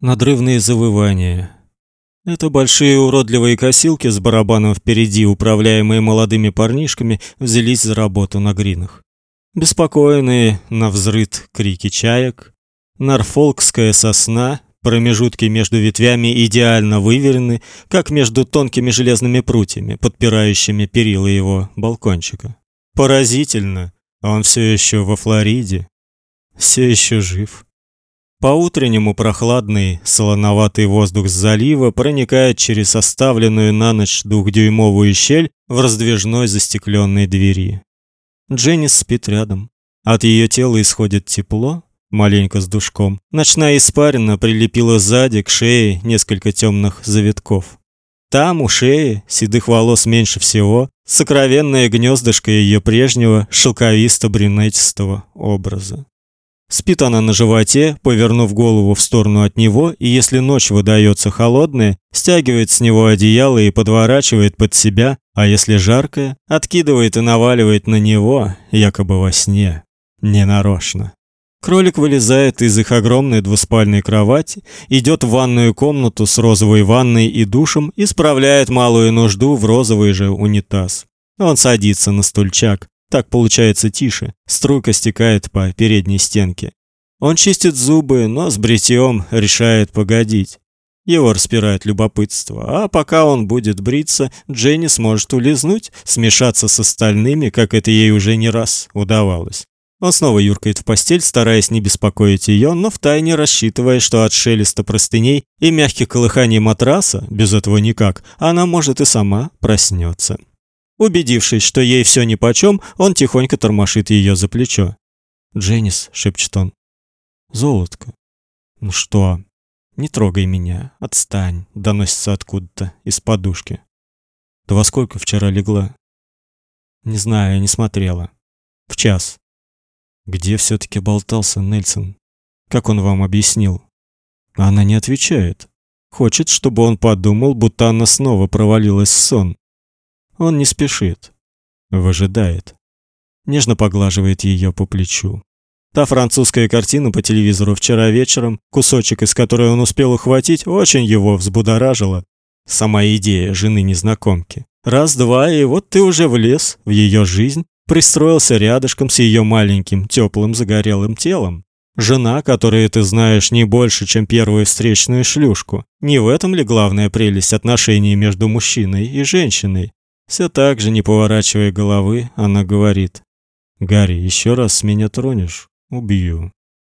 Надрывные завывания. Это большие уродливые косилки с барабаном впереди, управляемые молодыми парнишками, взялись за работу на гринах. Беспокойные на взрыт крики чаек, норфолкская сосна, промежутки между ветвями идеально выверены, как между тонкими железными прутьями, подпирающими перила его балкончика. Поразительно, он все еще во Флориде, все еще жив. По-утреннему прохладный, солоноватый воздух с залива проникает через оставленную на ночь двухдюймовую щель в раздвижной застекленной двери. Дженнис спит рядом. От ее тела исходит тепло, маленько с душком. Ночная испарина прилепила сзади к шее несколько темных завитков. Там у шеи седых волос меньше всего, сокровенное гнездышко ее прежнего шелковисто-брюнетистого образа. Спит она на животе, повернув голову в сторону от него, и если ночь выдается холодная, стягивает с него одеяло и подворачивает под себя, а если жаркое, откидывает и наваливает на него, якобы во сне, ненарочно. Кролик вылезает из их огромной двуспальной кровати, идет в ванную комнату с розовой ванной и душем и справляет малую нужду в розовый же унитаз. Он садится на стульчак, так получается тише. Струйка стекает по передней стенке. Он чистит зубы, но с бритьем решает погодить. Его распирает любопытство, а пока он будет бриться, Дженни сможет улизнуть, смешаться с остальными, как это ей уже не раз удавалось. Он снова юркает в постель, стараясь не беспокоить ее, но втайне рассчитывая, что от шелеста простыней и мягких колыханий матраса, без этого никак, она может и сама проснется. Убедившись, что ей все нипочем, он тихонько тормошит ее за плечо. "Дженнис", шепчет он. "Золотко. Ну что? Не трогай меня, отстань", доносится откуда-то из подушки. "Ты во сколько вчера легла?" "Не знаю, не смотрела. В час". "Где все таки болтался Нельсон? Как он вам объяснил?" Она не отвечает. Хочет, чтобы он подумал, будто она снова провалилась в сон. Он не спешит, выжидает. Нежно поглаживает ее по плечу. Та французская картина по телевизору вчера вечером, кусочек из которой он успел ухватить, очень его взбудоражила. Сама идея жены незнакомки. Раз-два, и вот ты уже влез в ее жизнь, пристроился рядышком с ее маленьким, теплым, загорелым телом. Жена, которую ты знаешь не больше, чем первую встречную шлюшку. Не в этом ли главная прелесть отношений между мужчиной и женщиной? Все так же, не поворачивая головы, она говорит: "Гарри, еще раз меня тронешь, убью".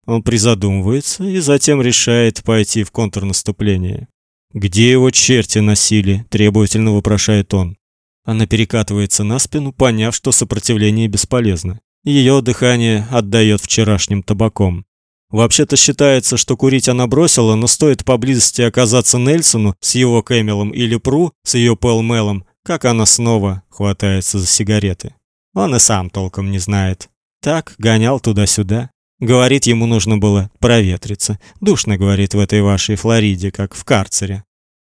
Он призадумывается и затем решает пойти в контрнаступление. "Где его черти носили?" требовательно вопрошает он. Она перекатывается на спину, поняв, что сопротивление бесполезно. Ее дыхание отдает вчерашним табаком. Вообще-то считается, что курить она бросила, но стоит поблизости оказаться Нельсону с его Кэмилом или Пру с ее Пэлмелом, как она снова хватается за сигареты. Он и сам толком не знает. Так гонял туда-сюда. Говорит, ему нужно было проветриться. Душно, говорит, в этой вашей Флориде, как в карцере.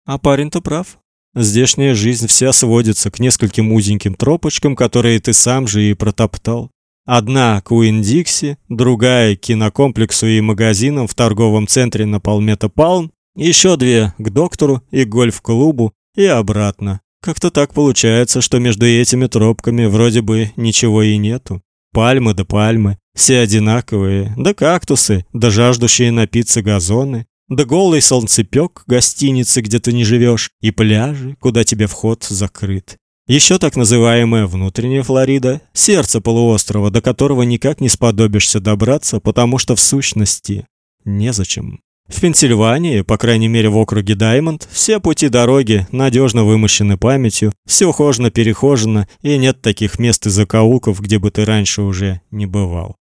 А парень-то прав. Здешняя жизнь вся сводится к нескольким узеньким тропочкам, которые ты сам же и протоптал. Одна к Уин-Дикси, другая к кинокомплексу и магазинам в торговом центре на Палмета Палм, еще две к доктору и гольф-клубу и обратно. Как-то так получается, что между этими тропками вроде бы ничего и нету. Пальмы да пальмы, все одинаковые, да кактусы, да жаждущие напиться газоны, да голый солнцепёк гостиницы, где ты не живешь, и пляжи, куда тебе вход закрыт. Еще так называемая внутренняя Флорида, сердце полуострова, до которого никак не сподобишься добраться, потому что в сущности незачем. В Пенсильвании, по крайней мере в округе Даймонд, все пути дороги надежно вымощены памятью, все ухожено-перехожено, и нет таких мест и закоулков, где бы ты раньше уже не бывал.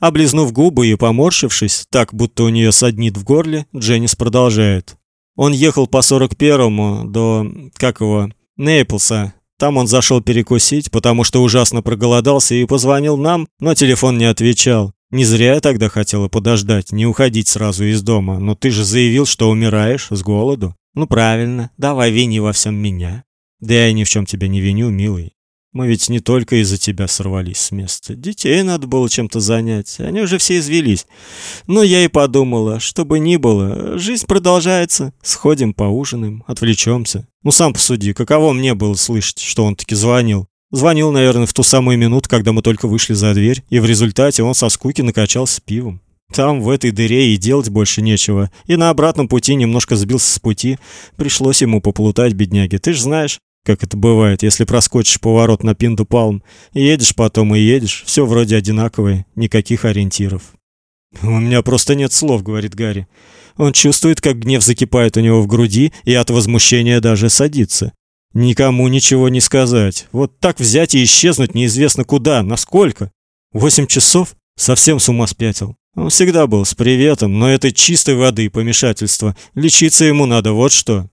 Облизнув губы и поморщившись, так будто у нее саднит в горле, Дженнис продолжает. Он ехал по 41-му до как его, Нейплса. Там он зашел перекусить, потому что ужасно проголодался и позвонил нам, но телефон не отвечал. Не зря я тогда хотела подождать, не уходить сразу из дома, но ты же заявил, что умираешь с голоду. Ну правильно, давай вини во всем меня. Да я ни в чем тебя не виню, милый. Мы ведь не только из-за тебя сорвались с места. Детей надо было чем-то занять. Они уже все извелись. Но я и подумала, что бы ни было, жизнь продолжается. Сходим, поужинаем, отвлечемся. Ну сам посуди, каково мне было слышать, что он таки звонил. Звонил, наверное, в ту самую минуту, когда мы только вышли за дверь, и в результате он со скуки накачался пивом. Там, в этой дыре, и делать больше нечего. И на обратном пути немножко сбился с пути. Пришлось ему поплутать, бедняге. Ты ж знаешь, как это бывает, если проскочишь поворот на Пинду Палм. Едешь потом и едешь, все вроде одинаковое, никаких ориентиров. «У меня просто нет слов», — говорит Гарри. Он чувствует, как гнев закипает у него в груди и от возмущения даже садится. Никому ничего не сказать. Вот так взять и исчезнуть неизвестно куда, насколько. Восемь часов? Совсем с ума спятил. Он всегда был с приветом, но это чистой воды помешательство. Лечиться ему надо, вот что.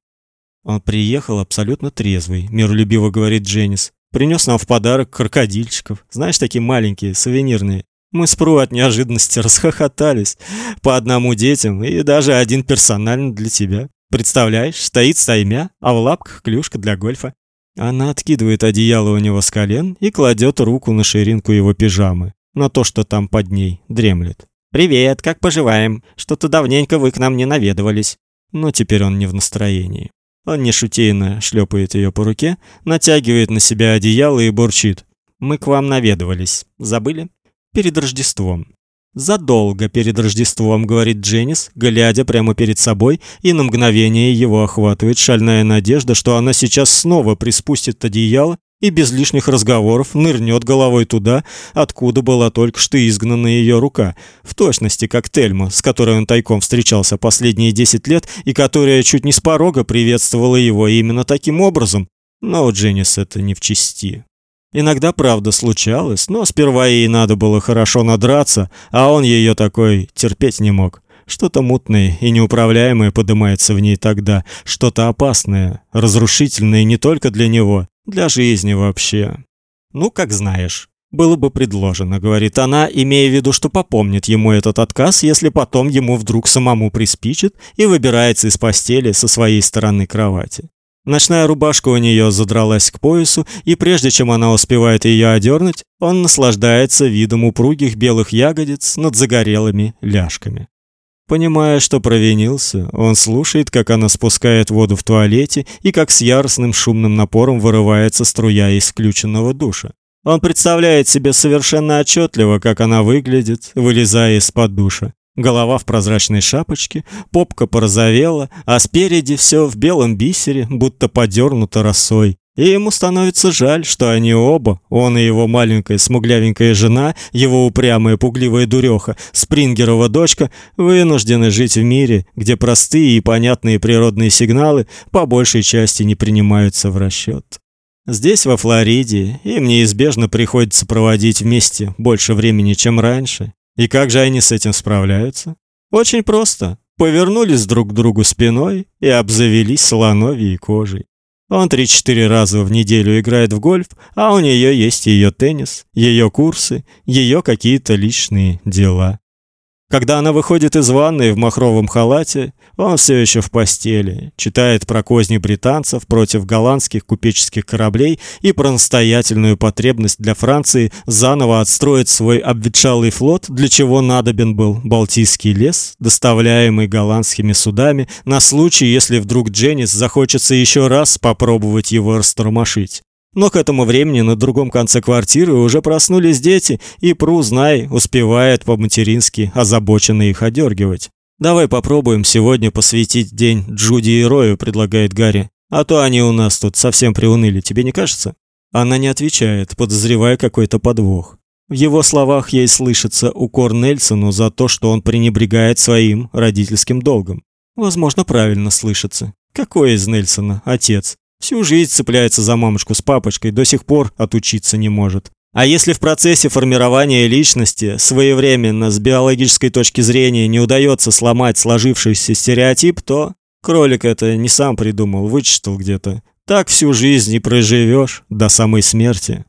Он приехал абсолютно трезвый, миролюбиво говорит Дженнис. Принес нам в подарок крокодильчиков. Знаешь, такие маленькие, сувенирные. Мы с Пру от неожиданности расхохотались. По одному детям и даже один персонально для тебя. Представляешь, стоит стаймя, а в лапках клюшка для гольфа. Она откидывает одеяло у него с колен и кладет руку на ширинку его пижамы, на то, что там под ней дремлет. «Привет, как поживаем? Что-то давненько вы к нам не наведывались». Но теперь он не в настроении. Он нешутейно шлепает ее по руке, натягивает на себя одеяло и бурчит. «Мы к вам наведывались. Забыли? Перед Рождеством». «Задолго перед Рождеством», — говорит Дженнис, глядя прямо перед собой, и на мгновение его охватывает шальная надежда, что она сейчас снова приспустит одеяло и без лишних разговоров нырнет головой туда, откуда была только что изгнана ее рука, в точности как Тельма, с которой он тайком встречался последние десять лет и которая чуть не с порога приветствовала его именно таким образом. Но у Дженнис это не в чести. Иногда, правда, случалось, но сперва ей надо было хорошо надраться, а он ее такой терпеть не мог. Что-то мутное и неуправляемое поднимается в ней тогда, что-то опасное, разрушительное не только для него, для жизни вообще. Ну, как знаешь. Было бы предложено, говорит она, имея в виду, что попомнит ему этот отказ, если потом ему вдруг самому приспичит и выбирается из постели со своей стороны кровати. Ночная рубашка у нее задралась к поясу, и прежде чем она успевает ее одернуть, он наслаждается видом упругих белых ягодиц над загорелыми ляжками. Понимая, что провинился, он слушает, как она спускает воду в туалете и как с яростным шумным напором вырывается струя из включенного душа. Он представляет себе совершенно отчетливо, как она выглядит, вылезая из-под душа. Голова в прозрачной шапочке, попка порозовела, а спереди все в белом бисере, будто подернуто росой. И ему становится жаль, что они оба, он и его маленькая смуглявенькая жена, его упрямая пугливая дуреха, Спрингерова дочка, вынуждены жить в мире, где простые и понятные природные сигналы по большей части не принимаются в расчет. Здесь, во Флориде, им неизбежно приходится проводить вместе больше времени, чем раньше. И как же они с этим справляются? Очень просто. Повернулись друг к другу спиной и обзавелись слоновьей кожей. Он три-четыре раза в неделю играет в гольф, а у нее есть ее теннис, ее курсы, ее какие-то личные дела. Когда она выходит из ванной в махровом халате, он все еще в постели, читает про козни британцев против голландских купеческих кораблей и про настоятельную потребность для Франции заново отстроить свой обветшалый флот, для чего надобен был Балтийский лес, доставляемый голландскими судами на случай, если вдруг Дженнис захочется еще раз попробовать его растормошить. Но к этому времени на другом конце квартиры уже проснулись дети, и Пру, знай, успевает по-матерински озабоченно их одергивать. «Давай попробуем сегодня посвятить день Джуди и Рою», — предлагает Гарри. «А то они у нас тут совсем приуныли, тебе не кажется?» Она не отвечает, подозревая какой-то подвох. В его словах ей слышится укор Нельсону за то, что он пренебрегает своим родительским долгом. Возможно, правильно слышится. Какой из Нельсона отец? Всю жизнь цепляется за мамочку с папочкой, до сих пор отучиться не может. А если в процессе формирования личности своевременно с биологической точки зрения не удается сломать сложившийся стереотип, то кролик это не сам придумал, вычитал где-то. Так всю жизнь и проживешь до самой смерти.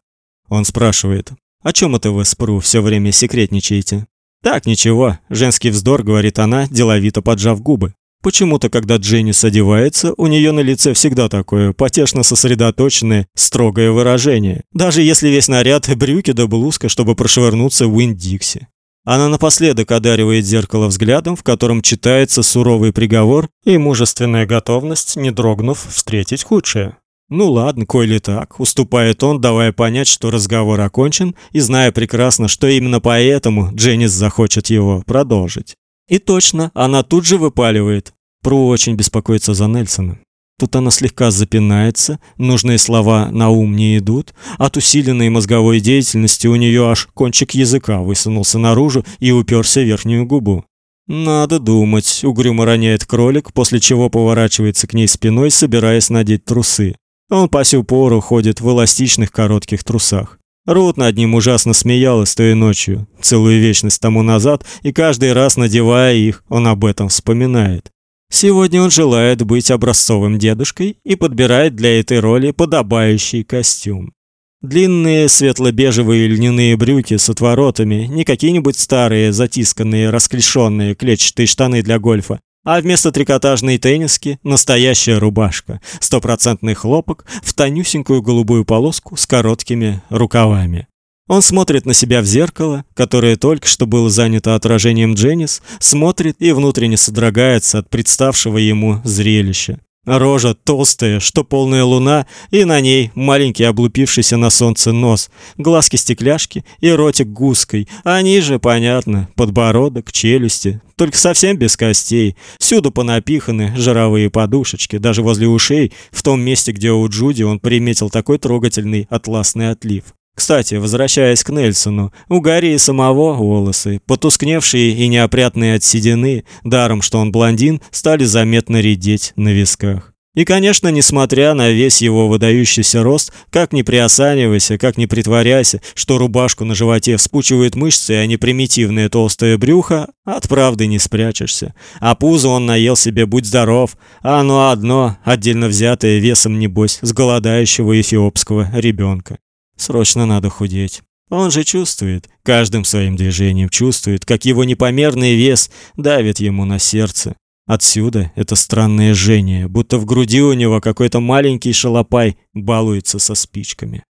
Он спрашивает: "О чем это вы с все время секретничаете?" "Так, ничего, женский вздор", говорит она, деловито поджав губы. Почему-то, когда Дженнис одевается, у нее на лице всегда такое потешно сосредоточенное, строгое выражение, даже если весь наряд брюки да блузка, чтобы прошвырнуться в Уиндикси. Она напоследок одаривает зеркало взглядом, в котором читается суровый приговор и мужественная готовность, не дрогнув, встретить худшее. Ну ладно, коли так, уступает он, давая понять, что разговор окончен, и зная прекрасно, что именно поэтому Дженнис захочет его продолжить. И точно, она тут же выпаливает: "Пру очень беспокоится за Нельсона". Тут она слегка запинается, нужные слова на ум не идут. От усиленной мозговой деятельности у нее аж кончик языка высунулся наружу и уперся в верхнюю губу. Надо думать, угрюмо роняет кролик, после чего поворачивается к ней спиной, собираясь надеть трусы. Он по сю пору ходит в эластичных коротких трусах. Рут над ним ужасно смеялась той ночью, целую вечность тому назад, и каждый раз надевая их, он об этом вспоминает. Сегодня он желает быть образцовым дедушкой и подбирает для этой роли подобающий костюм. Длинные светло-бежевые льняные брюки с отворотами, не какие-нибудь старые, затисканные, расклешенные клетчатые штаны для гольфа, а вместо трикотажной тенниски настоящая рубашка, стопроцентный хлопок в тонюсенькую голубую полоску с короткими рукавами. Он смотрит на себя в зеркало, которое только что было занято отражением Дженнис, смотрит и внутренне содрогается от представшего ему зрелища. Рожа толстая, что полная луна, и на ней маленький облупившийся на солнце нос, глазки-стекляшки и ротик гуской, а ниже, понятно, подбородок, челюсти, только совсем без костей. Всюду понапиханы жировые подушечки, даже возле ушей, в том месте, где у Джуди он приметил такой трогательный атласный отлив. Кстати, возвращаясь к Нельсону, у Гарри и самого волосы, потускневшие и неопрятные от седины, даром что он блондин, стали заметно редеть на висках. И, конечно, несмотря на весь его выдающийся рост, как ни приосанивайся, как ни притворяйся, что рубашку на животе вспучивают мышцы, а не примитивное толстое брюхо, от правды не спрячешься. А пузо он наел себе, будь здоров, а оно одно, отдельно взятое весом, небось, с голодающего эфиопского ребенка. Срочно надо худеть. Он же чувствует, каждым своим движением чувствует, как его непомерный вес давит ему на сердце. Отсюда это странное жжение, будто в груди у него какой-то маленький шалопай балуется со спичками.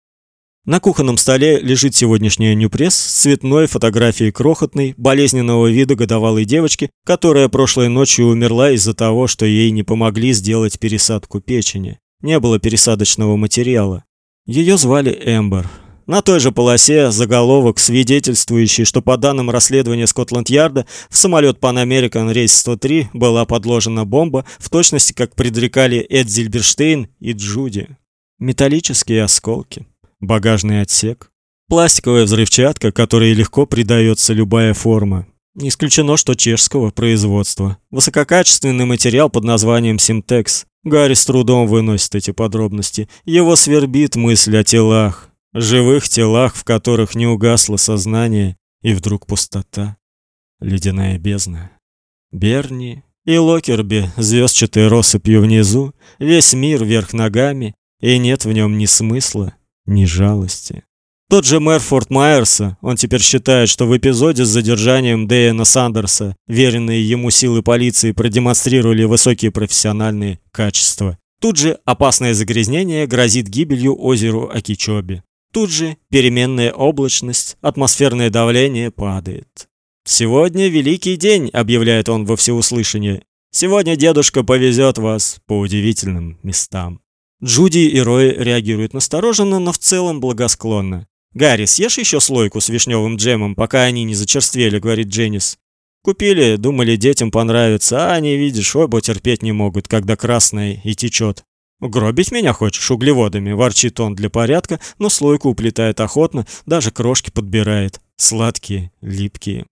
На кухонном столе лежит сегодняшняя нюпресс с цветной фотографией крохотной, болезненного вида годовалой девочки, которая прошлой ночью умерла из-за того, что ей не помогли сделать пересадку печени. Не было пересадочного материала. Ее звали Эмбер. На той же полосе заголовок, свидетельствующий, что по данным расследования Скотланд-Ярда в самолет Pan American рейс 103 была подложена бомба, в точности как предрекали Эд Зильберштейн и Джуди. Металлические осколки, багажный отсек, пластиковая взрывчатка, которой легко придается любая форма. Не исключено, что чешского производства. Высококачественный материал под названием Simtex. Гарри с трудом выносит эти подробности. Его свербит мысль о телах, живых телах, в которых не угасло сознание, и вдруг пустота, ледяная бездна. Берни и Локерби звездчатой россыпью внизу, весь мир вверх ногами, и нет в нем ни смысла, ни жалости. Тот же мэр Форт Майерса, он теперь считает, что в эпизоде с задержанием Дэйна Сандерса веренные ему силы полиции продемонстрировали высокие профессиональные качества. Тут же опасное загрязнение грозит гибелью озеру Акичоби. Тут же переменная облачность, атмосферное давление падает. Сегодня великий день, объявляет он во всеуслышание. Сегодня дедушка повезет вас по удивительным местам. Джуди и Рой реагируют настороженно, но в целом благосклонно. «Гарри, съешь еще слойку с вишневым джемом, пока они не зачерствели», — говорит Дженнис. «Купили, думали, детям понравится, а они, видишь, оба терпеть не могут, когда красное и течет». «Гробить меня хочешь углеводами?» – ворчит он для порядка, но слойку уплетает охотно, даже крошки подбирает. Сладкие, липкие.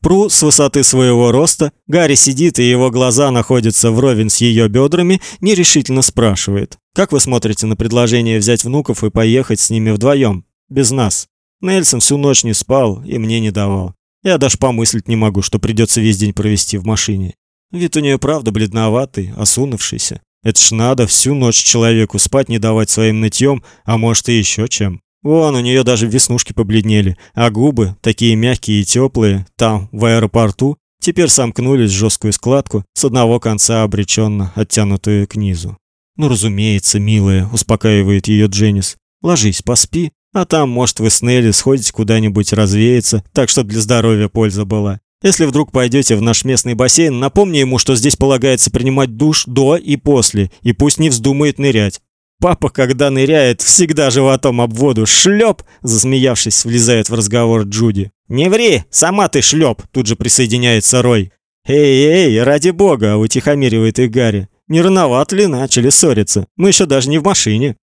Пру с высоты своего роста, Гарри сидит, и его глаза находятся вровень с ее бедрами, нерешительно спрашивает. «Как вы смотрите на предложение взять внуков и поехать с ними вдвоем?» Без нас. Нельсон всю ночь не спал и мне не давал. Я даже помыслить не могу, что придется весь день провести в машине. Вид у нее правда бледноватый, осунувшийся. Это ж надо всю ночь человеку спать не давать своим нытьем, а может и еще чем. Вон, у нее даже веснушки побледнели, а губы, такие мягкие и теплые, там, в аэропорту, теперь сомкнулись в жесткую складку, с одного конца обреченно оттянутую к низу. «Ну, разумеется, милая», — успокаивает ее Дженнис. «Ложись, поспи, а там, может, вы с Нелли сходите куда-нибудь развеяться, так что для здоровья польза была. Если вдруг пойдете в наш местный бассейн, напомни ему, что здесь полагается принимать душ до и после, и пусть не вздумает нырять. Папа, когда ныряет, всегда животом об воду. Шлеп, засмеявшись, влезает в разговор Джуди. Не ври, сама ты шлеп, тут же присоединяется Рой. Эй, эй, ради бога, утихомиривает их Гарри. Не рановато ли начали ссориться? Мы еще даже не в машине.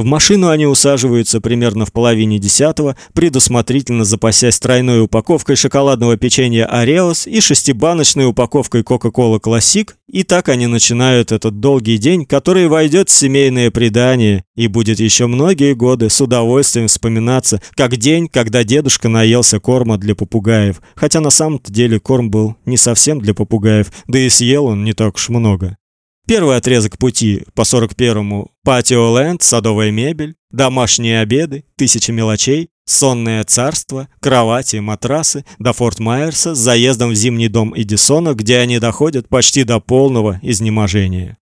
В машину они усаживаются примерно в половине десятого, предусмотрительно запасясь тройной упаковкой шоколадного печенья Ореос и шестибаночной упаковкой Coca-Cola Classic, и так они начинают этот долгий день, который войдет в семейное предание и будет еще многие годы с удовольствием вспоминаться, как день, когда дедушка наелся корма для попугаев, хотя на самом-то деле корм был не совсем для попугаев, да и съел он не так уж много. Первый отрезок пути по 41-му патио-ленд, садовая мебель, домашние обеды, тысячи мелочей, сонное царство, кровати, матрасы до Форт Майерса с заездом в зимний дом Эдисона, где они доходят почти до полного изнеможения.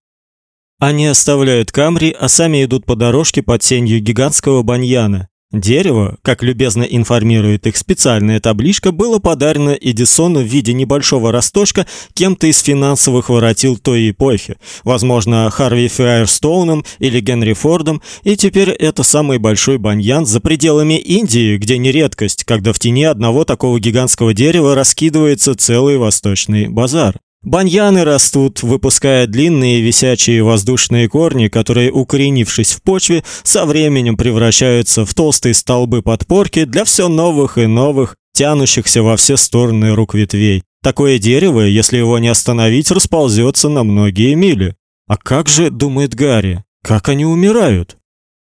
Они оставляют Камри, а сами идут по дорожке под сенью гигантского баньяна, Дерево, как любезно информирует их специальная табличка, было подарено Эдисону в виде небольшого росточка кем-то из финансовых воротил той эпохи, возможно, Харви Файерстоуном или Генри Фордом, и теперь это самый большой баньян за пределами Индии, где не редкость, когда в тени одного такого гигантского дерева раскидывается целый восточный базар. Баньяны растут, выпуская длинные висячие воздушные корни, которые, укоренившись в почве, со временем превращаются в толстые столбы подпорки для все новых и новых, тянущихся во все стороны рук ветвей. Такое дерево, если его не остановить, расползется на многие мили. А как же, думает Гарри, как они умирают?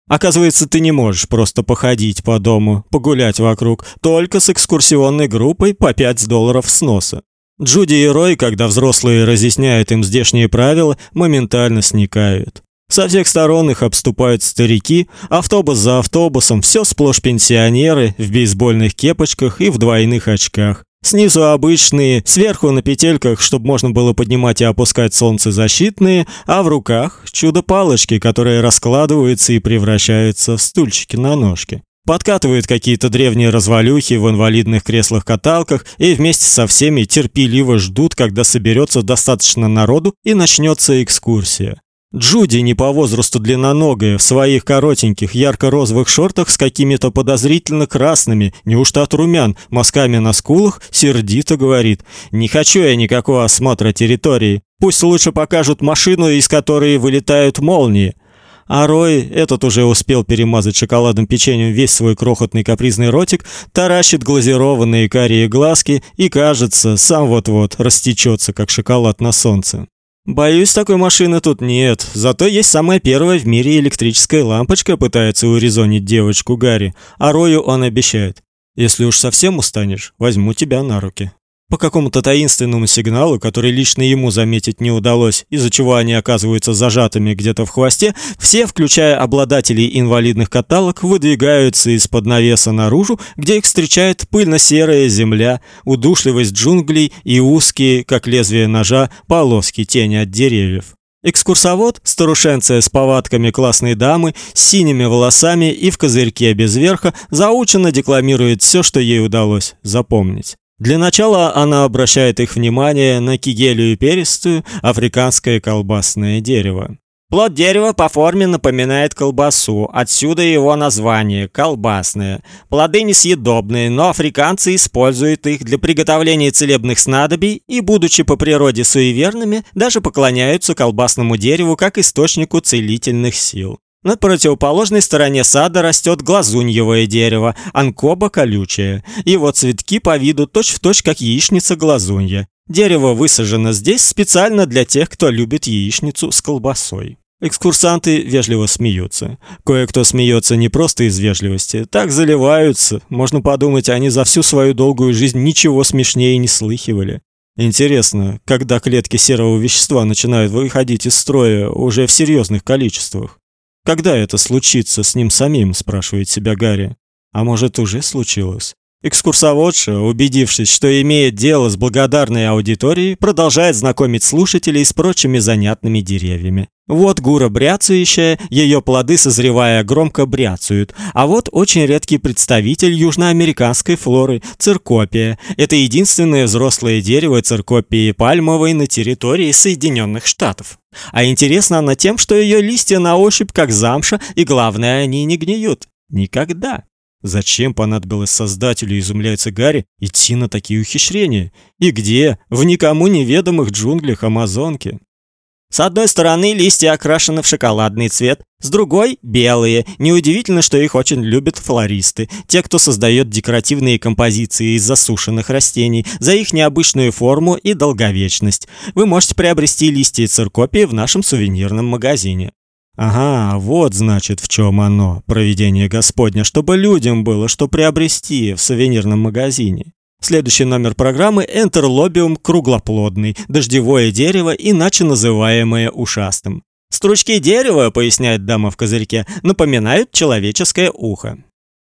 Оказывается, ты не можешь просто походить по дому, погулять вокруг, только с экскурсионной группой по 5 долларов с носа. Джуди и Рой, когда взрослые разъясняют им здешние правила, моментально сникают. Со всех сторон их обступают старики, автобус за автобусом, все сплошь пенсионеры в бейсбольных кепочках и в двойных очках. Снизу обычные, сверху на петельках, чтобы можно было поднимать и опускать солнцезащитные, а в руках чудо-палочки, которые раскладываются и превращаются в стульчики на ножки. Подкатывают какие-то древние развалюхи в инвалидных креслах-каталках и вместе со всеми терпеливо ждут, когда соберется достаточно народу и начнется экскурсия. Джуди не по возрасту длинноногая, в своих коротеньких ярко-розовых шортах с какими-то подозрительно красными, неужто от румян, мазками на скулах, сердито говорит: "Не хочу я никакого осмотра территории. Пусть лучше покажут машину, из которой вылетают молнии". А Рой, этот уже успел перемазать шоколадным печеньем весь свой крохотный капризный ротик, таращит глазированные карие глазки и, кажется, сам вот-вот растечется, как шоколад на солнце. Боюсь, такой машины тут нет. Зато есть самая первая в мире электрическая лампочка, пытается урезонить девочку Гарри. А Рою он обещает: "Если уж совсем устанешь, возьму тебя на руки". По какому-то таинственному сигналу, который лично ему заметить не удалось, из-за чего они оказываются зажатыми где-то в хвосте, все, включая обладателей инвалидных каталог, выдвигаются из-под навеса наружу, где их встречает пыльно-серая земля, удушливость джунглей и узкие, как лезвие ножа, полоски тени от деревьев. Экскурсовод, старушенция с повадками классной дамы, с синими волосами и в козырьке без верха, заученно декламирует все, что ей удалось запомнить. Для начала она обращает их внимание на кигелию перистую, африканское колбасное дерево. Плод дерева по форме напоминает колбасу, отсюда его название колбасное. Плоды несъедобные, но африканцы используют их для приготовления целебных снадобий и, будучи по природе суеверными, даже поклоняются колбасному дереву как источнику целительных сил. На противоположной стороне сада растет глазуньевое дерево, анкоба колючая. Его цветки по виду точь-в-точь точь как яичница глазунья. Дерево высажено здесь специально для тех, кто любит яичницу с колбасой. Экскурсанты вежливо смеются. Кое-кто смеется не просто из вежливости, так заливаются. Можно подумать, они за всю свою долгую жизнь ничего смешнее не слыхивали. Интересно, когда клетки серого вещества начинают выходить из строя уже в серьезных количествах? Когда это случится с ним самим, спрашивает себя Гарри. А может, уже случилось? Экскурсоводша, убедившись, что имеет дело с благодарной аудиторией, продолжает знакомить слушателей с прочими занятными деревьями. Вот гура бряцающая, ее плоды, созревая, громко бряцают. А вот очень редкий представитель южноамериканской флоры – циркопия. Это единственное взрослое дерево циркопии пальмовой на территории Соединенных Штатов. А интересна она тем, что ее листья на ощупь как замша, и главное, они не гниют. Никогда. Зачем понадобилось создателю, изумляется Гарри, идти на такие ухищрения? И где? В никому неведомых джунглях Амазонки. С одной стороны листья окрашены в шоколадный цвет, с другой белые. Неудивительно, что их очень любят флористы, те, кто создает декоративные композиции из засушенных растений, за их необычную форму и долговечность. Вы можете приобрести листья циркопии в нашем сувенирном магазине. Ага, вот значит в чем оно, провидение Господня, чтобы людям было что приобрести в сувенирном магазине. Следующий номер программы Энтерлобиум круглоплодный, дождевое дерево, иначе называемое ушастым. Стручки дерева, поясняет дама в козырьке, напоминают человеческое ухо.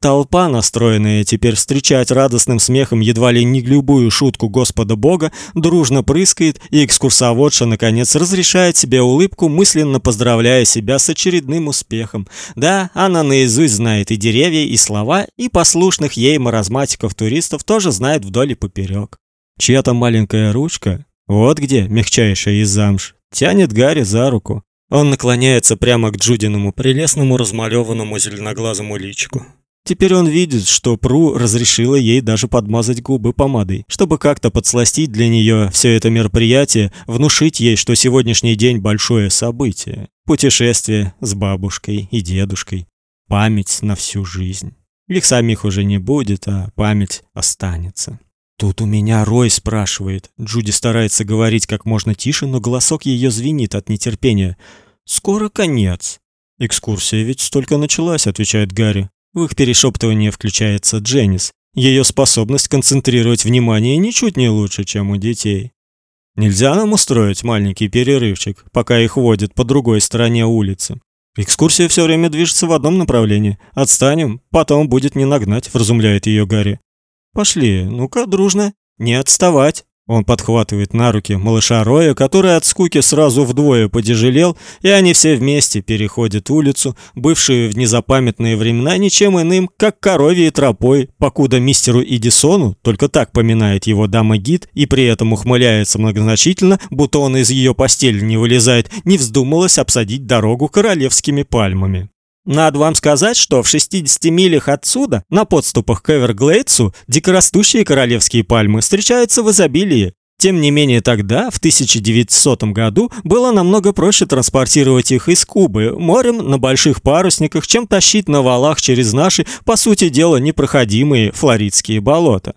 Толпа, настроенная теперь встречать радостным смехом едва ли не любую шутку Господа Бога, дружно прыскает, и экскурсоводша наконец разрешает себе улыбку, мысленно поздравляя себя с очередным успехом. Да, она наизусть знает и деревья, и слова, и послушных ей маразматиков-туристов тоже знает вдоль и поперек. Чья-то маленькая ручка, вот где, мягчайшая из замш, тянет Гарри за руку. Он наклоняется прямо к Джудиному прелестному размалеванному зеленоглазому личику. Теперь он видит, что Пру разрешила ей даже подмазать губы помадой, чтобы как-то подсластить для нее все это мероприятие, внушить ей, что сегодняшний день большое событие. Путешествие с бабушкой и дедушкой. Память на всю жизнь. Их самих уже не будет, а память останется. Тут у меня Рой спрашивает. Джуди старается говорить как можно тише, но голосок ее звенит от нетерпения. Скоро конец. Экскурсия ведь только началась, отвечает Гарри. В их перешептывание включается Дженнис. Ее способность концентрировать внимание ничуть не лучше, чем у детей. Нельзя нам устроить маленький перерывчик, пока их водят по другой стороне улицы. Экскурсия все время движется в одном направлении. Отстанем, потом будет не нагнать, вразумляет ее Гарри. Пошли, ну-ка, дружно. Не отставать. Он подхватывает на руки малыша Роя, который от скуки сразу вдвое потяжелел, и они все вместе переходят улицу, бывшую в незапамятные времена ничем иным, как коровьей тропой, покуда мистеру Эдисону, только так поминает его дама-гид и при этом ухмыляется многозначительно, будто он из ее постели не вылезает, не вздумалось обсадить дорогу королевскими пальмами. Надо вам сказать, что в 60 милях отсюда, на подступах к Эверглейдсу, дикорастущие королевские пальмы встречаются в изобилии. Тем не менее тогда, в 1900 году, было намного проще транспортировать их из Кубы морем на больших парусниках, чем тащить на валах через наши, по сути дела, непроходимые флоридские болота.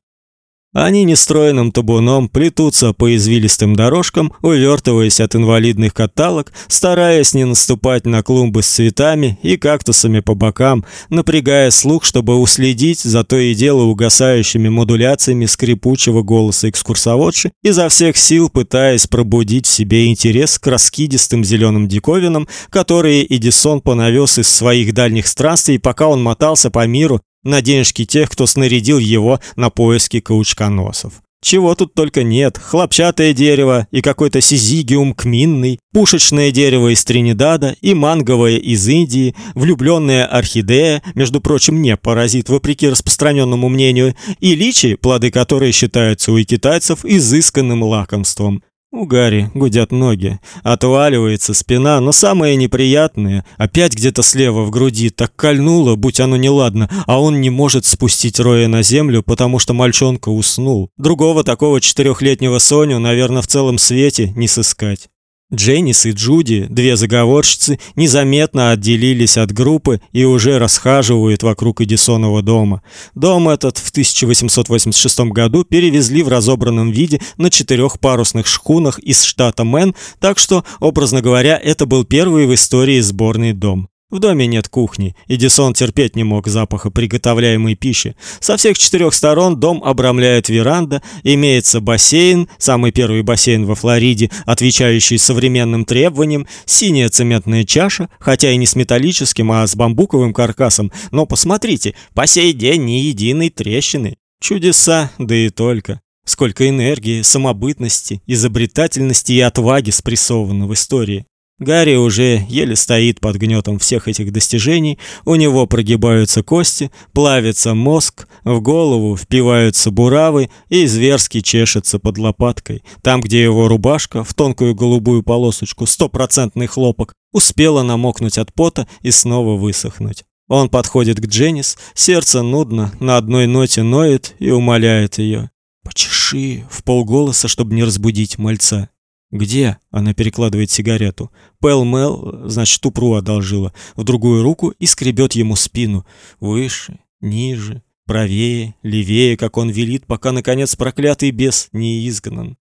Они нестроенным табуном плетутся по извилистым дорожкам, увертываясь от инвалидных каталог, стараясь не наступать на клумбы с цветами и кактусами по бокам, напрягая слух, чтобы уследить за то и дело угасающими модуляциями скрипучего голоса экскурсоводши, изо всех сил пытаясь пробудить в себе интерес к раскидистым зеленым диковинам, которые Эдисон понавез из своих дальних странствий, пока он мотался по миру, на денежки тех, кто снарядил его на поиски каучконосов. Чего тут только нет: хлопчатое дерево и какой-то сизигиум кминный, пушечное дерево из Тринидада и манговое из Индии, влюбленная орхидея, между прочим, не паразит вопреки распространенному мнению, и личи, плоды которой считаются у китайцев изысканным лакомством. У Гарри гудят ноги, отваливается спина, но самое неприятное, опять где-то слева в груди так кольнуло, будь оно неладно, а он не может спустить Роя на землю, потому что мальчонка уснул. Другого такого четырехлетнего Соню, наверное, в целом свете не сыскать. Дженнис и Джуди, две заговорщицы, незаметно отделились от группы и уже расхаживают вокруг Эдисонова дома. Дом этот в 1886 году перевезли в разобранном виде на четырех парусных шхунах из штата Мэн, так что, образно говоря, это был первый в истории сборный дом. В доме нет кухни, и Дисон терпеть не мог запаха приготовляемой пищи. Со всех четырех сторон дом обрамляет веранда, имеется бассейн, самый первый бассейн во Флориде, отвечающий современным требованиям, синяя цементная чаша, хотя и не с металлическим, а с бамбуковым каркасом, но посмотрите, по сей день ни единой трещины. Чудеса, да и только. Сколько энергии, самобытности, изобретательности и отваги спрессовано в истории. Гарри уже еле стоит под гнетом всех этих достижений, у него прогибаются кости, плавится мозг, в голову впиваются буравы и зверски чешется под лопаткой, там, где его рубашка в тонкую голубую полосочку, стопроцентный хлопок, успела намокнуть от пота и снова высохнуть. Он подходит к Дженнис, сердце нудно, на одной ноте ноет и умоляет ее. Почеши в полголоса, чтобы не разбудить мальца. Где? Она перекладывает сигарету. Пэл-мэл, значит, тупру одолжила, в другую руку и скребет ему спину. Выше, ниже, правее, левее, как он велит, пока наконец проклятый бес не изгнан.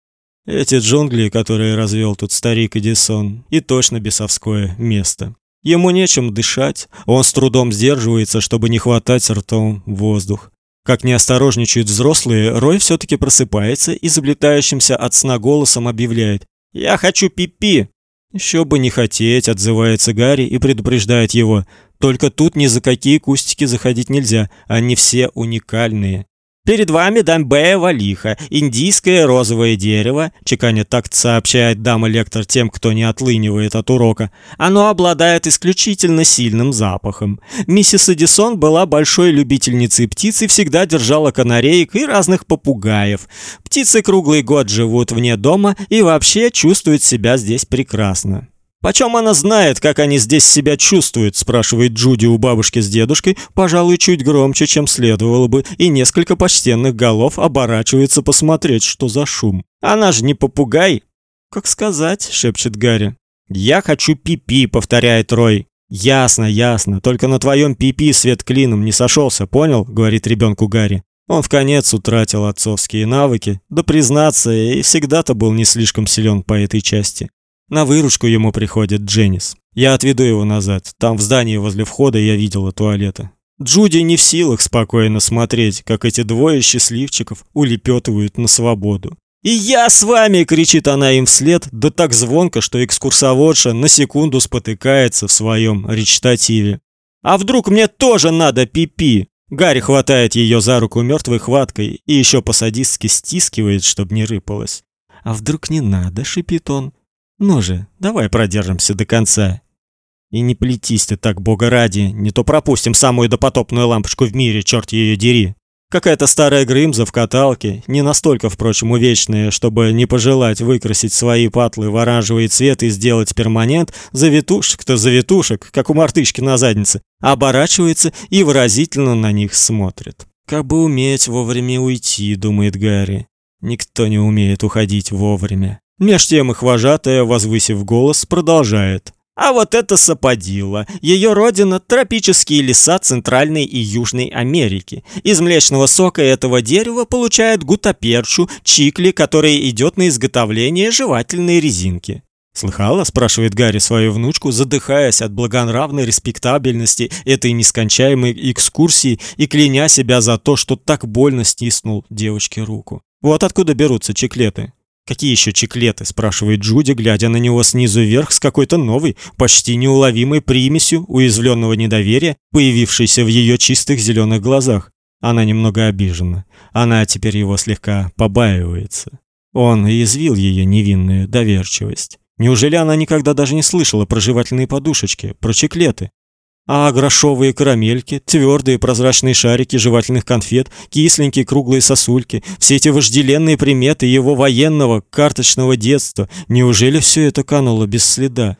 Эти джунгли, которые развел тут старик Эдисон, и точно бесовское место. Ему нечем дышать, он с трудом сдерживается, чтобы не хватать ртом воздух. Как не осторожничают взрослые, Рой все таки просыпается и заблетающимся от сна голосом объявляет: "Я хочу пипи". Еще бы не хотеть, отзывается Гарри и предупреждает его: "Только тут ни за какие кустики заходить нельзя, они все уникальные". Перед вами дамбея валиха, индийское розовое дерево, чеканит так сообщает дама-лектор тем, кто не отлынивает от урока. Оно обладает исключительно сильным запахом. Миссис Эдисон была большой любительницей птиц и всегда держала канареек и разных попугаев. Птицы круглый год живут вне дома и вообще чувствуют себя здесь прекрасно. «Почем она знает, как они здесь себя чувствуют?» – спрашивает Джуди у бабушки с дедушкой, пожалуй, чуть громче, чем следовало бы, и несколько почтенных голов оборачивается посмотреть, что за шум. «Она же не попугай!» «Как сказать?» – шепчет Гарри. «Я хочу пипи», -пи, – повторяет Рой. «Ясно, ясно, только на твоем пипи -пи свет клином не сошелся, понял?» – говорит ребенку Гарри. Он в конец утратил отцовские навыки, да признаться, и всегда-то был не слишком силен по этой части. На выручку ему приходит Дженнис. Я отведу его назад. Там в здании возле входа я видела туалеты. Джуди не в силах спокойно смотреть, как эти двое счастливчиков улепетывают на свободу. «И я с вами!» — кричит она им вслед, да так звонко, что экскурсоводша на секунду спотыкается в своем речитативе. «А вдруг мне тоже надо пипи?» -пи? Гарри хватает ее за руку мертвой хваткой и еще по-садистски стискивает, чтобы не рыпалась. «А вдруг не надо?» — шипит он. Ну же, давай продержимся до конца. И не плетись ты так, бога ради, не то пропустим самую допотопную лампочку в мире, черт ее дери. Какая-то старая Грымза в каталке, не настолько, впрочем, увечная, чтобы не пожелать выкрасить свои патлы в оранжевый цвет и сделать перманент, завитушек-то завитушек, как у мартышки на заднице, оборачивается и выразительно на них смотрит. Как бы уметь вовремя уйти, думает Гарри. Никто не умеет уходить вовремя. Меж тем их вожатая, возвысив голос, продолжает. А вот это саподила. Ее родина – тропические леса Центральной и Южной Америки. Из млечного сока этого дерева получают гутаперчу, чикли, который идет на изготовление жевательной резинки. «Слыхала?» – спрашивает Гарри свою внучку, задыхаясь от благонравной респектабельности этой нескончаемой экскурсии и кляня себя за то, что так больно стиснул девочке руку. Вот откуда берутся чеклеты. Какие еще чеклеты, спрашивает Джуди, глядя на него снизу вверх с какой-то новой, почти неуловимой примесью уязвленного недоверия, появившейся в ее чистых зеленых глазах. Она немного обижена. Она теперь его слегка побаивается. Он извил ее невинную доверчивость. Неужели она никогда даже не слышала про жевательные подушечки, про чеклеты? А грошовые карамельки, твердые прозрачные шарики жевательных конфет, кисленькие круглые сосульки, все эти вожделенные приметы его военного карточного детства, неужели все это кануло без следа?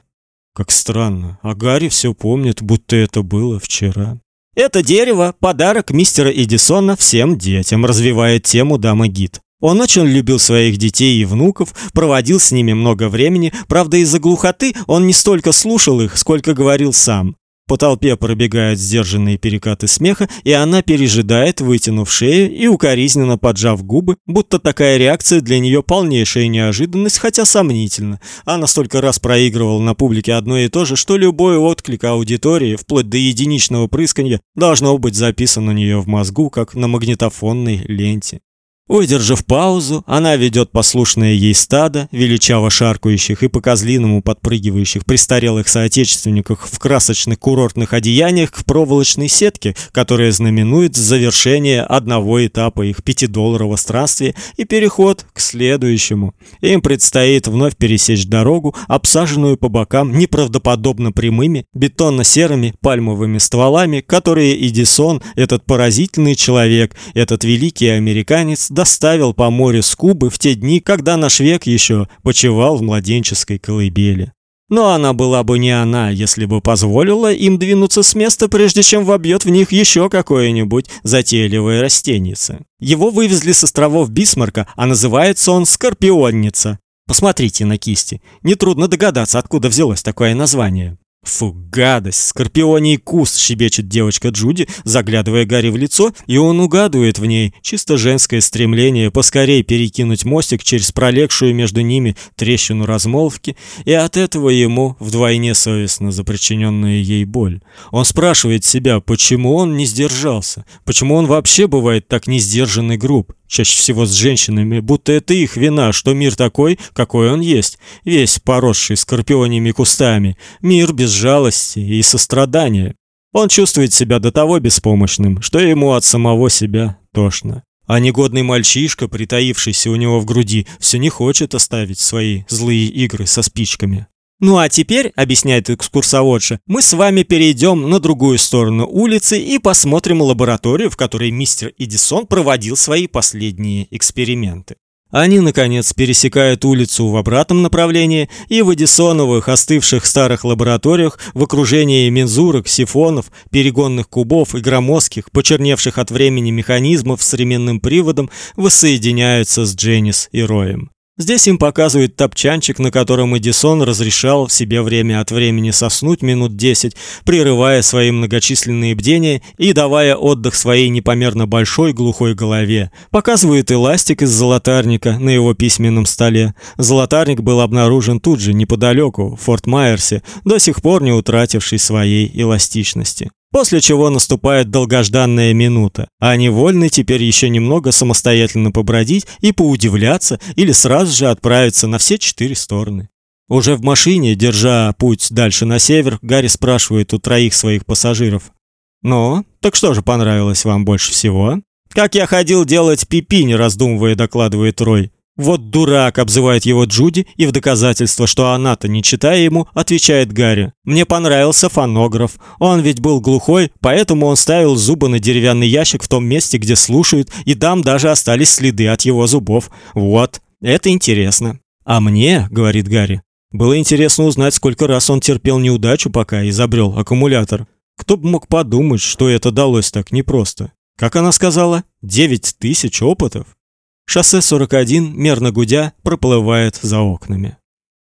Как странно, а Гарри все помнит, будто это было вчера. Это дерево подарок мистера Эдисона всем детям, развивает тему дама гид. Он очень любил своих детей и внуков, проводил с ними много времени, правда из-за глухоты он не столько слушал их, сколько говорил сам. По толпе пробегают сдержанные перекаты смеха, и она пережидает, вытянув шею и укоризненно поджав губы, будто такая реакция для нее полнейшая неожиданность, хотя сомнительно. Она столько раз проигрывала на публике одно и то же, что любой отклик аудитории, вплоть до единичного прысканья, должно быть записан у нее в мозгу, как на магнитофонной ленте. Выдержав паузу, она ведет послушное ей стадо, величаво шаркающих и по-козлиному подпрыгивающих престарелых соотечественников в красочных курортных одеяниях к проволочной сетке, которая знаменует завершение одного этапа их пятидолларового странствия и переход к следующему. Им предстоит вновь пересечь дорогу, обсаженную по бокам неправдоподобно прямыми бетонно-серыми пальмовыми стволами, которые Эдисон, этот поразительный человек, этот великий американец, доставил по морю с Кубы в те дни, когда наш век еще почивал в младенческой колыбели. Но она была бы не она, если бы позволила им двинуться с места, прежде чем вобьет в них еще какое-нибудь затейливое растенице. Его вывезли с островов Бисмарка, а называется он Скорпионница. Посмотрите на кисти. Нетрудно догадаться, откуда взялось такое название. Фу, гадость, скорпионий куст, щебечет девочка Джуди, заглядывая Гарри в лицо, и он угадывает в ней чисто женское стремление поскорей перекинуть мостик через пролегшую между ними трещину размолвки, и от этого ему вдвойне совестно за причиненную ей боль. Он спрашивает себя, почему он не сдержался, почему он вообще бывает так несдержанный груб чаще всего с женщинами, будто это их вина, что мир такой, какой он есть, весь поросший скорпионьими кустами, мир без жалости и сострадания. Он чувствует себя до того беспомощным, что ему от самого себя тошно. А негодный мальчишка, притаившийся у него в груди, все не хочет оставить свои злые игры со спичками. Ну а теперь, объясняет экскурсоводша, мы с вами перейдем на другую сторону улицы и посмотрим лабораторию, в которой мистер Эдисон проводил свои последние эксперименты. Они, наконец, пересекают улицу в обратном направлении, и в Эдисоновых остывших старых лабораториях в окружении мензурок, сифонов, перегонных кубов и громоздких, почерневших от времени механизмов с ременным приводом воссоединяются с Дженнис и Роем. Здесь им показывают топчанчик, на котором Эдисон разрешал себе время от времени соснуть минут 10, прерывая свои многочисленные бдения и давая отдых своей непомерно большой глухой голове. Показывают эластик из золотарника на его письменном столе. Золотарник был обнаружен тут же, неподалеку, в Форт Майерсе, до сих пор не утративший своей эластичности. После чего наступает долгожданная минута, а они вольны теперь еще немного самостоятельно побродить и поудивляться или сразу же отправиться на все четыре стороны. Уже в машине, держа путь дальше на север, Гарри спрашивает у троих своих пассажиров: "Ну, так что же понравилось вам больше всего?" "Как я ходил делать пипи", не раздумывая, докладывает Рой. Вот дурак, обзывает его Джуди, и в доказательство, что она-то не читая ему, отвечает Гарри. Мне понравился фонограф. Он ведь был глухой, поэтому он ставил зубы на деревянный ящик в том месте, где слушают, и там даже остались следы от его зубов. Вот, это интересно. А мне, говорит Гарри, было интересно узнать, сколько раз он терпел неудачу, пока изобрел аккумулятор. Кто бы мог подумать, что это далось так непросто. Как она сказала, девять тысяч опытов. Шоссе 41, мерно гудя, проплывает за окнами.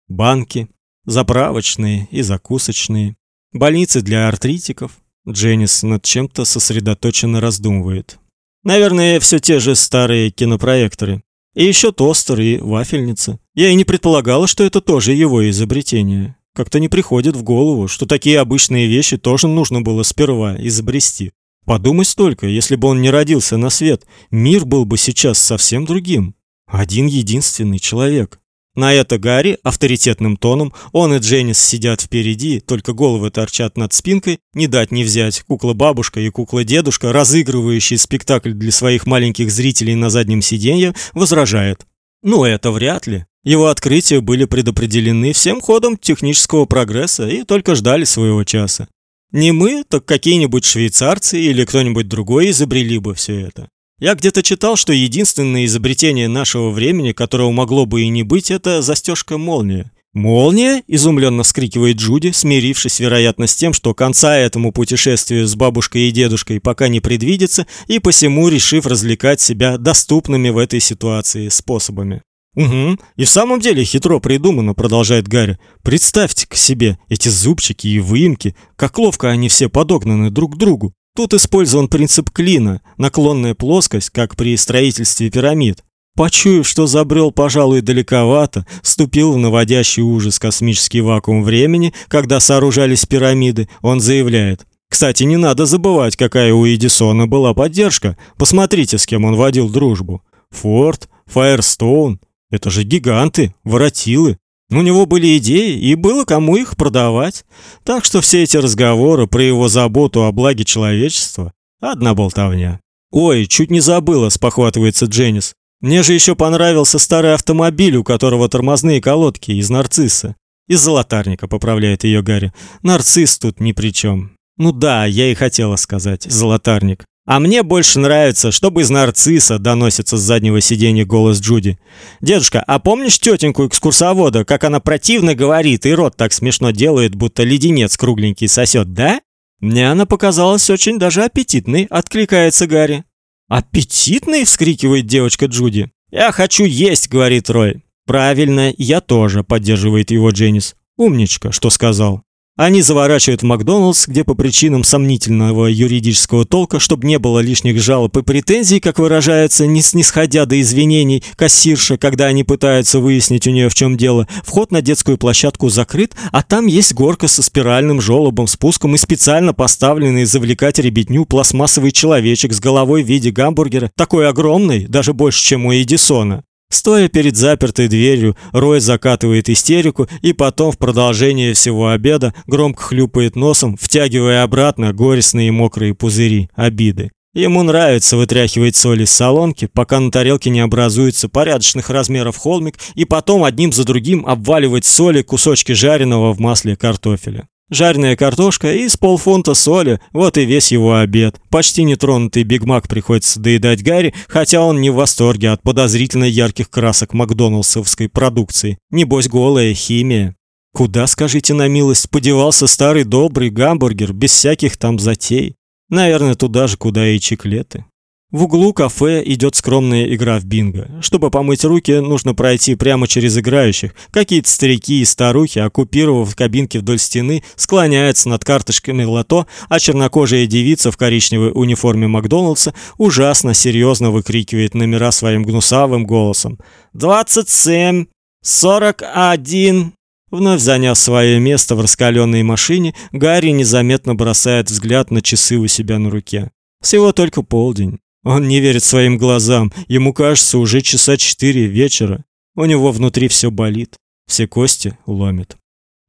Банки, заправочные и закусочные, больницы для артритиков. Дженнис над чем-то сосредоточенно раздумывает. Наверное, все те же старые кинопроекторы. И еще тостер и вафельница. Я и не предполагала, что это тоже его изобретение. Как-то не приходит в голову, что такие обычные вещи тоже нужно было сперва изобрести. Подумать только, если бы он не родился на свет, мир был бы сейчас совсем другим. Один единственный человек. На это Гарри авторитетным тоном, он и Дженнис сидят впереди, только головы торчат над спинкой, не дать не взять. Кукла-бабушка и кукла-дедушка, разыгрывающие спектакль для своих маленьких зрителей на заднем сиденье, возражает. Ну это вряд ли. Его открытия были предопределены всем ходом технического прогресса и только ждали своего часа. Не мы, так какие-нибудь швейцарцы или кто-нибудь другой изобрели бы все это. Я где-то читал, что единственное изобретение нашего времени, которого могло бы и не быть, это застежка молния. Молния? изумленно вскрикивает Джуди, смирившись, вероятно, с тем, что конца этому путешествию с бабушкой и дедушкой пока не предвидится, и посему решив развлекать себя доступными в этой ситуации способами. Угу. И в самом деле хитро придумано, продолжает Гарри. Представьте к себе эти зубчики и выемки, как ловко они все подогнаны друг к другу. Тут использован принцип клина, наклонная плоскость, как при строительстве пирамид. Почуяв, что забрел, пожалуй, далековато, вступил в наводящий ужас космический вакуум времени, когда сооружались пирамиды, он заявляет: "Кстати, не надо забывать, какая у Эдисона была поддержка. Посмотрите, с кем он водил дружбу. Форд, Фаерстоун. Это же гиганты, воротилы. У него были идеи, и было кому их продавать. Так что все эти разговоры про его заботу о благе человечества одна болтовня. Ой, чуть не забыла, спохватывается Дженнис. Мне же еще понравился старый автомобиль, у которого тормозные колодки из нарцисса. Из золотарника, поправляет ее Гарри. Нарцисс тут ни при чем. Ну да, я и хотела сказать, золотарник. А мне больше нравится, чтобы из нарцисса доносится с заднего сиденья голос Джуди. Дедушка, а помнишь тетеньку экскурсовода, как она противно говорит и рот так смешно делает, будто леденец кругленький сосет, да? Мне она показалась очень даже аппетитной, откликается Гарри. Аппетитный, вскрикивает девочка Джуди. Я хочу есть, говорит Рой. Правильно, я тоже, поддерживает его Дженнис. Умничка, что сказал. Они заворачивают в Макдоналдс, где по причинам сомнительного юридического толка, чтобы не было лишних жалоб и претензий, как выражается, не снисходя до извинений, кассирша, когда они пытаются выяснить у нее в чем дело, вход на детскую площадку закрыт, а там есть горка со спиральным желобом, спуском и специально поставленный завлекать ребятню пластмассовый человечек с головой в виде гамбургера, такой огромный, даже больше, чем у Эдисона. Стоя перед запертой дверью, Рой закатывает истерику и потом в продолжение всего обеда громко хлюпает носом, втягивая обратно горестные мокрые пузыри обиды. Ему нравится вытряхивать соль из солонки, пока на тарелке не образуется порядочных размеров холмик, и потом одним за другим обваливать соли кусочки жареного в масле картофеля. Жареная картошка и с полфунта соли, вот и весь его обед. Почти нетронутый Биг Мак приходится доедать Гарри, хотя он не в восторге от подозрительно ярких красок макдоналдсовской продукции. Небось голая химия. Куда, скажите на милость, подевался старый добрый гамбургер без всяких там затей? Наверное, туда же, куда и чеклеты. В углу кафе идет скромная игра в бинго. Чтобы помыть руки, нужно пройти прямо через играющих. Какие-то старики и старухи, оккупировав кабинки вдоль стены, склоняются над карточками лото, а чернокожая девица в коричневой униформе Макдоналдса ужасно серьезно выкрикивает номера своим гнусавым голосом. «Двадцать семь! Сорок один!» Вновь заняв свое место в раскаленной машине, Гарри незаметно бросает взгляд на часы у себя на руке. Всего только полдень. Он не верит своим глазам. Ему кажется, уже часа четыре вечера. У него внутри все болит, все кости ломит.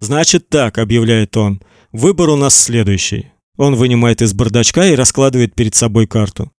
Значит так, объявляет он. Выбор у нас следующий. Он вынимает из бардачка и раскладывает перед собой карту.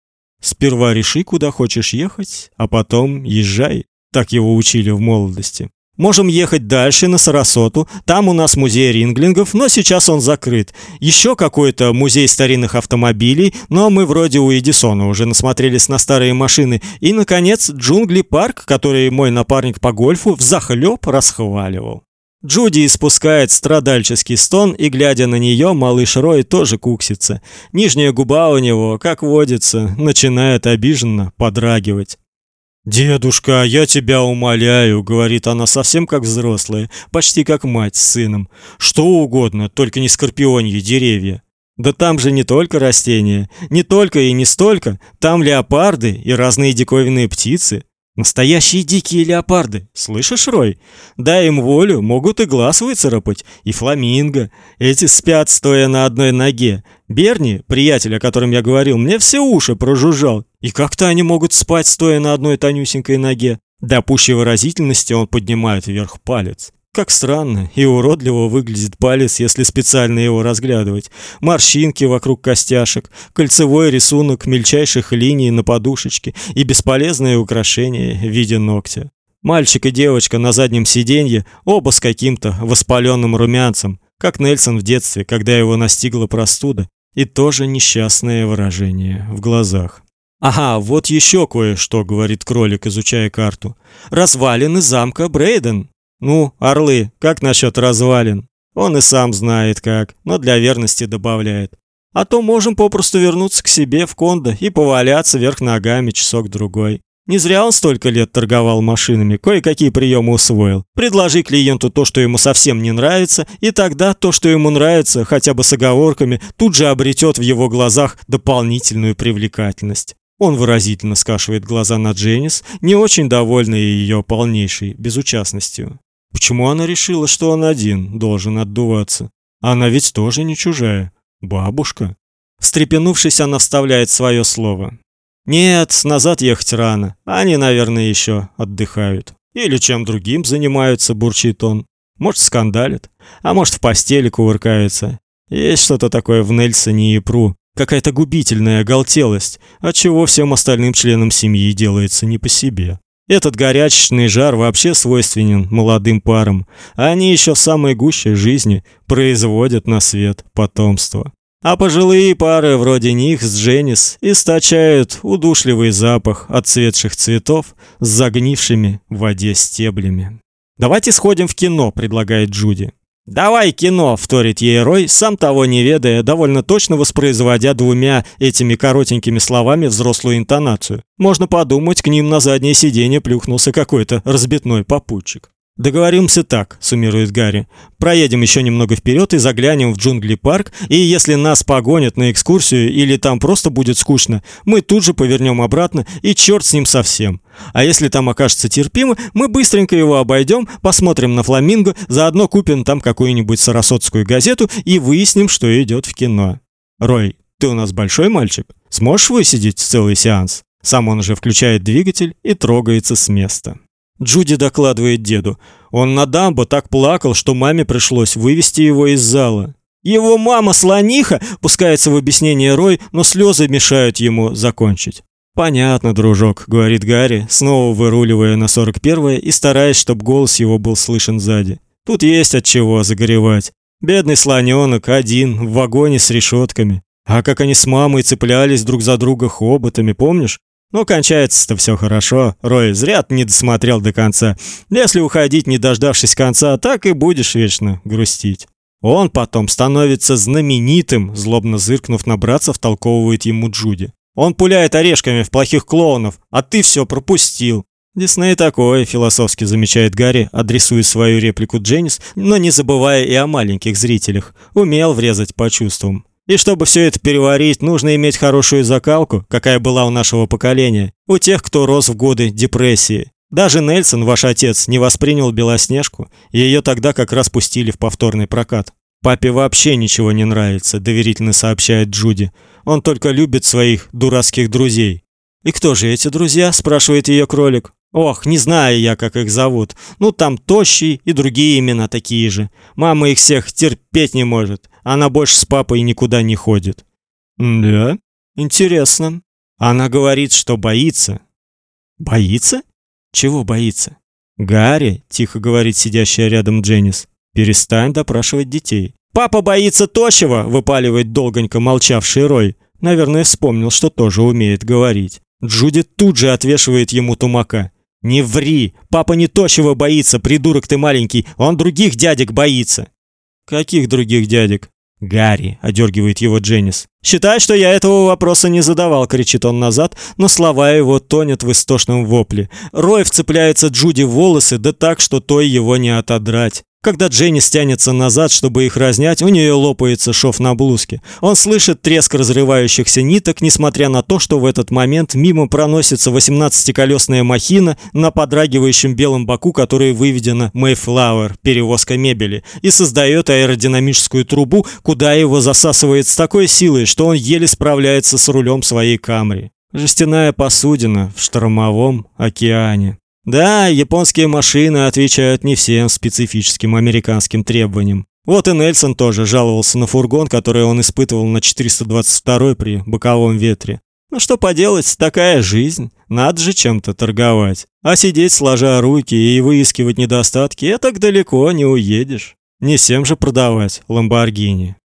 Сперва реши, куда хочешь ехать, а потом езжай. Так его учили в молодости. Можем ехать дальше на Сарасоту. Там у нас музей ринглингов, но сейчас он закрыт. Еще какой-то музей старинных автомобилей, но мы вроде у Эдисона уже насмотрелись на старые машины. И наконец, джунгли парк, который мой напарник по гольфу взахлёб расхваливал. Джуди испускает страдальческий стон, и глядя на нее, малыш Рой тоже куксится. Нижняя губа у него, как водится, начинает обиженно подрагивать. «Дедушка, я тебя умоляю», — говорит она совсем как взрослая, почти как мать с сыном. «Что угодно, только не скорпионьи деревья». Да там же не только растения, не только и не столько, там леопарды и разные диковинные птицы. Настоящие дикие леопарды, слышишь, Рой? Дай им волю, могут и глаз выцарапать, и фламинго. Эти спят, стоя на одной ноге. Берни, приятель, о котором я говорил, мне все уши прожужжал. И как-то они могут спать, стоя на одной тонюсенькой ноге. До пущей выразительности он поднимает вверх палец. Как странно и уродливо выглядит палец, если специально его разглядывать. Морщинки вокруг костяшек, кольцевой рисунок мельчайших линий на подушечке и бесполезное украшение в виде ногтя. Мальчик и девочка на заднем сиденье, оба с каким-то воспаленным румянцем, как Нельсон в детстве, когда его настигла простуда, и тоже несчастное выражение в глазах. Ага, вот еще кое-что, говорит кролик, изучая карту. Развалины замка Брейден. Ну, орлы, как насчет развалин? Он и сам знает как, но для верности добавляет. А то можем попросту вернуться к себе в кондо и поваляться вверх ногами часок другой. Не зря он столько лет торговал машинами, кое-какие приемы усвоил. Предложи клиенту то, что ему совсем не нравится, и тогда то, что ему нравится, хотя бы с оговорками, тут же обретет в его глазах дополнительную привлекательность. Он выразительно скашивает глаза на Дженнис, не очень довольный ее полнейшей безучастностью. Почему она решила, что он один должен отдуваться? Она ведь тоже не чужая. Бабушка. Встрепенувшись, она вставляет свое слово. Нет, назад ехать рано. Они, наверное, еще отдыхают. Или чем другим занимаются, бурчит он. Может, скандалит, а может, в постели кувыркается. Есть что-то такое в Нельсоне и Пру, какая-то губительная оголтелость, от чего всем остальным членам семьи делается не по себе. Этот горячечный жар вообще свойственен молодым парам. Они еще в самой гуще жизни производят на свет потомство. А пожилые пары вроде них с Дженнис источают удушливый запах отцветших цветов с загнившими в воде стеблями. Давайте сходим в кино, предлагает Джуди. Давай кино, вторит ей Рой, сам того не ведая, довольно точно воспроизводя двумя этими коротенькими словами взрослую интонацию. Можно подумать, к ним на заднее сиденье плюхнулся какой-то разбитной попутчик. Договоримся так, суммирует Гарри. Проедем еще немного вперед и заглянем в джунгли парк, и если нас погонят на экскурсию или там просто будет скучно, мы тут же повернем обратно и черт с ним совсем. А если там окажется терпимо, мы быстренько его обойдем, посмотрим на фламинго, заодно купим там какую-нибудь сарасотскую газету и выясним, что идет в кино. Рой, ты у нас большой мальчик, сможешь высидеть целый сеанс? Сам он уже включает двигатель и трогается с места. Джуди докладывает деду. Он на дамбо так плакал, что маме пришлось вывести его из зала. Его мама слониха, пускается в объяснение Рой, но слезы мешают ему закончить. Понятно, дружок, говорит Гарри, снова выруливая на 41-е и стараясь, чтобы голос его был слышен сзади. Тут есть от чего загоревать. Бедный слоненок один в вагоне с решетками. А как они с мамой цеплялись друг за друга хоботами, помнишь? Ну, кончается-то все хорошо. Рой, зря не досмотрел до конца. Если уходить, не дождавшись конца, так и будешь вечно грустить. Он потом становится знаменитым, злобно зыркнув на братца, втолковывает ему Джуди. Он пуляет орешками в плохих клоунов, а ты все пропустил. Дисней такой, философски замечает Гарри, адресуя свою реплику Дженнис, но не забывая и о маленьких зрителях. Умел врезать по чувствам. И чтобы все это переварить, нужно иметь хорошую закалку, какая была у нашего поколения, у тех, кто рос в годы депрессии. Даже Нельсон, ваш отец, не воспринял Белоснежку, и ее тогда как раз пустили в повторный прокат. Папе вообще ничего не нравится, доверительно сообщает Джуди. Он только любит своих дурацких друзей. И кто же эти друзья? спрашивает ее кролик. Ох, не знаю я, как их зовут. Ну там Тощий и другие имена такие же. Мама их всех терпеть не может. Она больше с папой никуда не ходит. Да? Интересно. Она говорит, что боится. Боится? Чего боится? Гарри, тихо говорит сидящая рядом Дженнис. Перестань допрашивать детей. Папа боится тощего, выпаливает долгонько молчавший Рой. Наверное, вспомнил, что тоже умеет говорить. Джуди тут же отвешивает ему тумака. Не ври. Папа не тощего боится, придурок ты маленький. Он других дядек боится. Каких других дядек? Гарри, одергивает его Дженнис. Считай, что я этого вопроса не задавал, кричит он назад, но слова его тонет в истошном вопле. Рой вцепляется Джуди в волосы, да так, что той его не отодрать. Когда Дженни стянется назад, чтобы их разнять, у нее лопается шов на блузке. Он слышит треск разрывающихся ниток, несмотря на то, что в этот момент мимо проносится восемнадцатиколесная махина на подрагивающем белом боку, которой выведена Mayflower, перевозка мебели, и создает аэродинамическую трубу, куда его засасывает с такой силой, что он еле справляется с рулем своей Камри. Жестяная посудина в штормовом океане. Да, японские машины отвечают не всем специфическим американским требованиям. Вот и Нельсон тоже жаловался на фургон, который он испытывал на 422 при боковом ветре. Ну что поделать, такая жизнь. Надо же чем-то торговать. А сидеть сложа руки и выискивать недостатки, это так далеко не уедешь. Не всем же продавать Ламборгини.